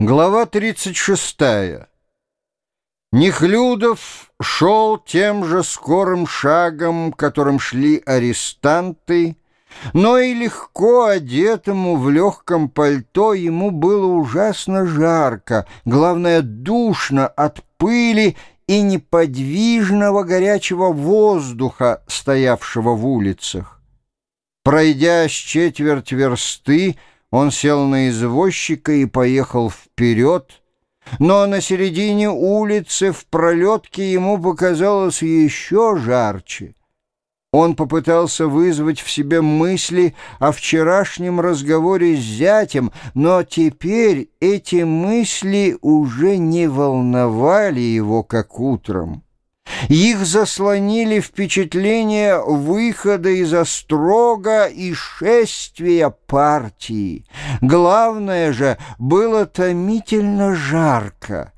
Глава 36. Нехлюдов шел тем же скорым шагом, которым шли арестанты, но и легко одетому в легком пальто ему было ужасно жарко, главное, душно от пыли и неподвижного горячего воздуха, стоявшего в улицах. Пройдя с четверть версты, он сел на извозчика и поехал вперед, но на середине улицы в пролетке ему показалось еще жарче. Он попытался вызвать в себе мысли о вчерашнем разговоре с зятем, но теперь эти мысли уже не волновали его, как утром. Их заслонили впечатление выхода из острога и шествия партии. Главное же, было томительно жарко.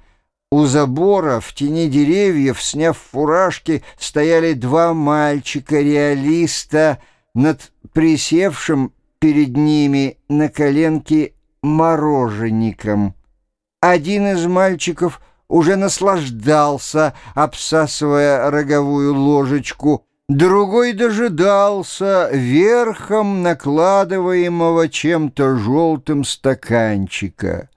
У забора в тени деревьев, сняв фуражки, стояли два мальчика-реалиста над присевшим перед ними на коленке мороженником. Один из мальчиков — уже наслаждался, обсасывая роговую ложечку, другой дожидался верхом накладываемого чем-то желтым стаканчика.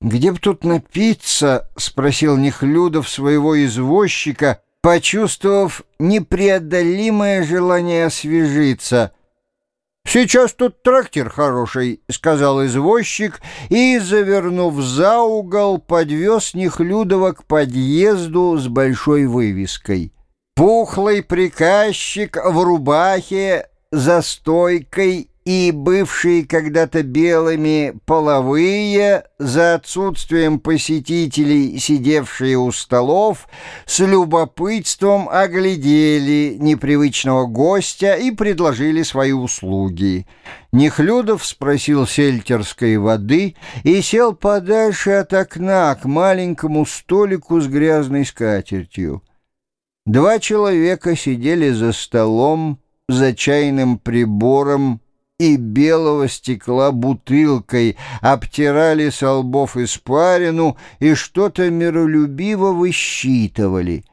«Где б тут напиться?» — спросил Нехлюдов своего извозчика, почувствовав непреодолимое желание освежиться — «Сейчас тут трактир хороший», — сказал извозчик, и, завернув за угол, подвез Нехлюдова к подъезду с большой вывеской. Пухлый приказчик в рубахе за стойкой и бывшие когда-то белыми половые, за отсутствием посетителей, сидевшие у столов, с любопытством оглядели непривычного гостя и предложили свои услуги. Нехлюдов спросил сельтерской воды и сел подальше от окна к маленькому столику с грязной скатертью. Два человека сидели за столом, за чайным прибором, и белого стекла бутылкой, обтирали с лбов испарину и что-то миролюбиво высчитывали.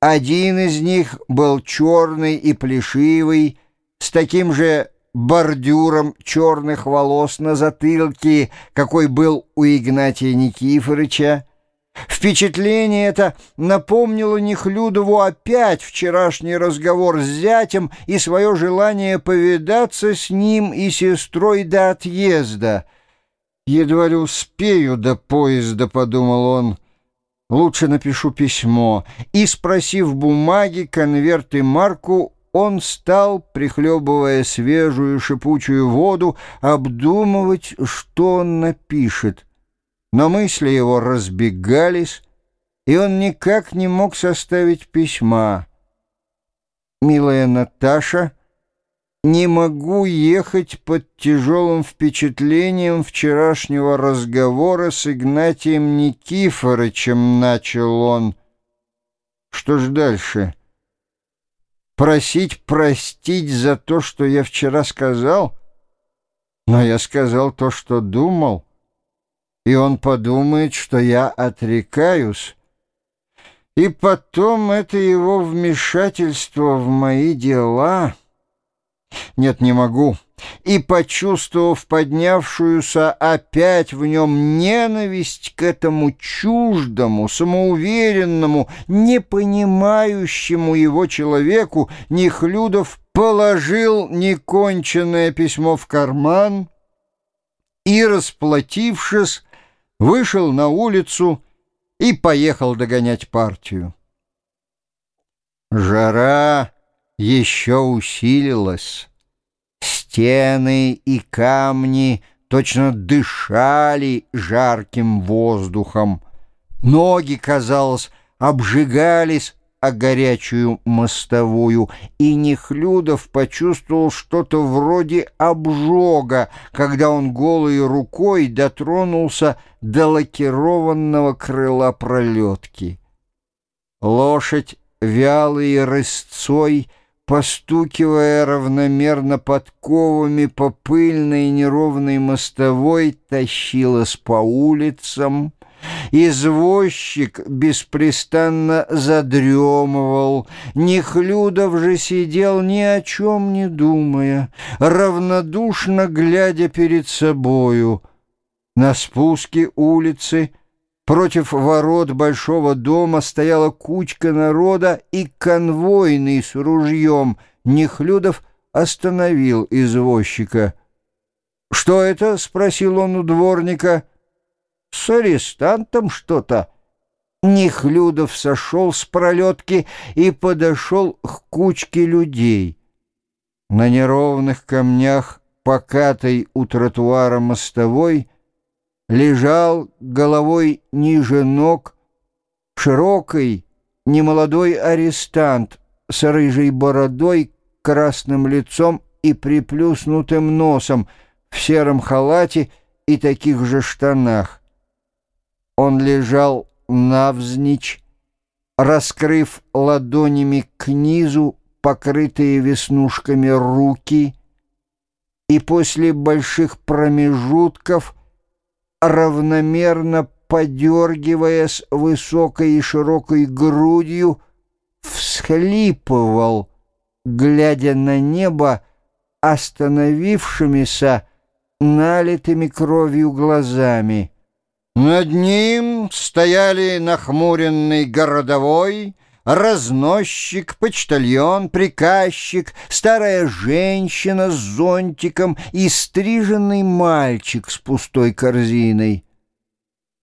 Один из них был черный и плешивый, с таким же бордюром черных волос на затылке, какой был у Игнатия Никифорыча. Впечатление это напомнило Нехлюдову опять вчерашний разговор с зятем и свое желание повидаться с ним и сестрой до отъезда. «Едва ли успею до поезда», — подумал он. «Лучше напишу письмо». И, спросив бумаги, конверт и марку, он стал, прихлебывая свежую шипучую воду, обдумывать, что он напишет но мысли его разбегались, и он никак не мог составить письма. «Милая Наташа, не могу ехать под тяжелым впечатлением вчерашнего разговора с Игнатием Никифорычем», — начал он. «Что ж дальше? Просить простить за то, что я вчера сказал? Но я сказал то, что думал» и он подумает, что я отрекаюсь. И потом это его вмешательство в мои дела... Нет, не могу. И, почувствовав поднявшуюся опять в нем ненависть к этому чуждому, самоуверенному, не понимающему его человеку, Нехлюдов положил неконченное письмо в карман и, расплатившись, вышел на улицу и поехал догонять партию. Жара еще усилилась. Стены и камни точно дышали жарким воздухом. Ноги, казалось, обжигались о горячую мостовую, и Нехлюдов почувствовал что-то вроде обжога, когда он голой рукой дотронулся до лакированного крыла пролетки. Лошадь вялой рысцой постукивая равномерно подковами по пыльной неровной мостовой, тащилась по улицам. Извозчик беспрестанно задремывал, Нехлюдов же сидел ни о чем не думая, равнодушно глядя перед собою. На спуске улицы Против ворот большого дома стояла кучка народа и конвойный с ружьем. Нехлюдов остановил извозчика. «Что это?» — спросил он у дворника. «С арестантом что-то». Нехлюдов сошел с пролетки и подошел к кучке людей. На неровных камнях, покатой у тротуара мостовой, лежал головой ниже ног широкий, немолодой арестант с рыжей бородой, красным лицом и приплюснутым носом в сером халате и таких же штанах. Он лежал навзничь, раскрыв ладонями к низу покрытые веснушками руки, и после больших промежутков равномерно подергиваясь высокой и широкой грудью, всхлипывал, глядя на небо остановившимися, налитыми кровью глазами. Над ним стояли нахмуренный городовой, разносчик, почтальон, приказчик, старая женщина с зонтиком и стриженный мальчик с пустой корзиной.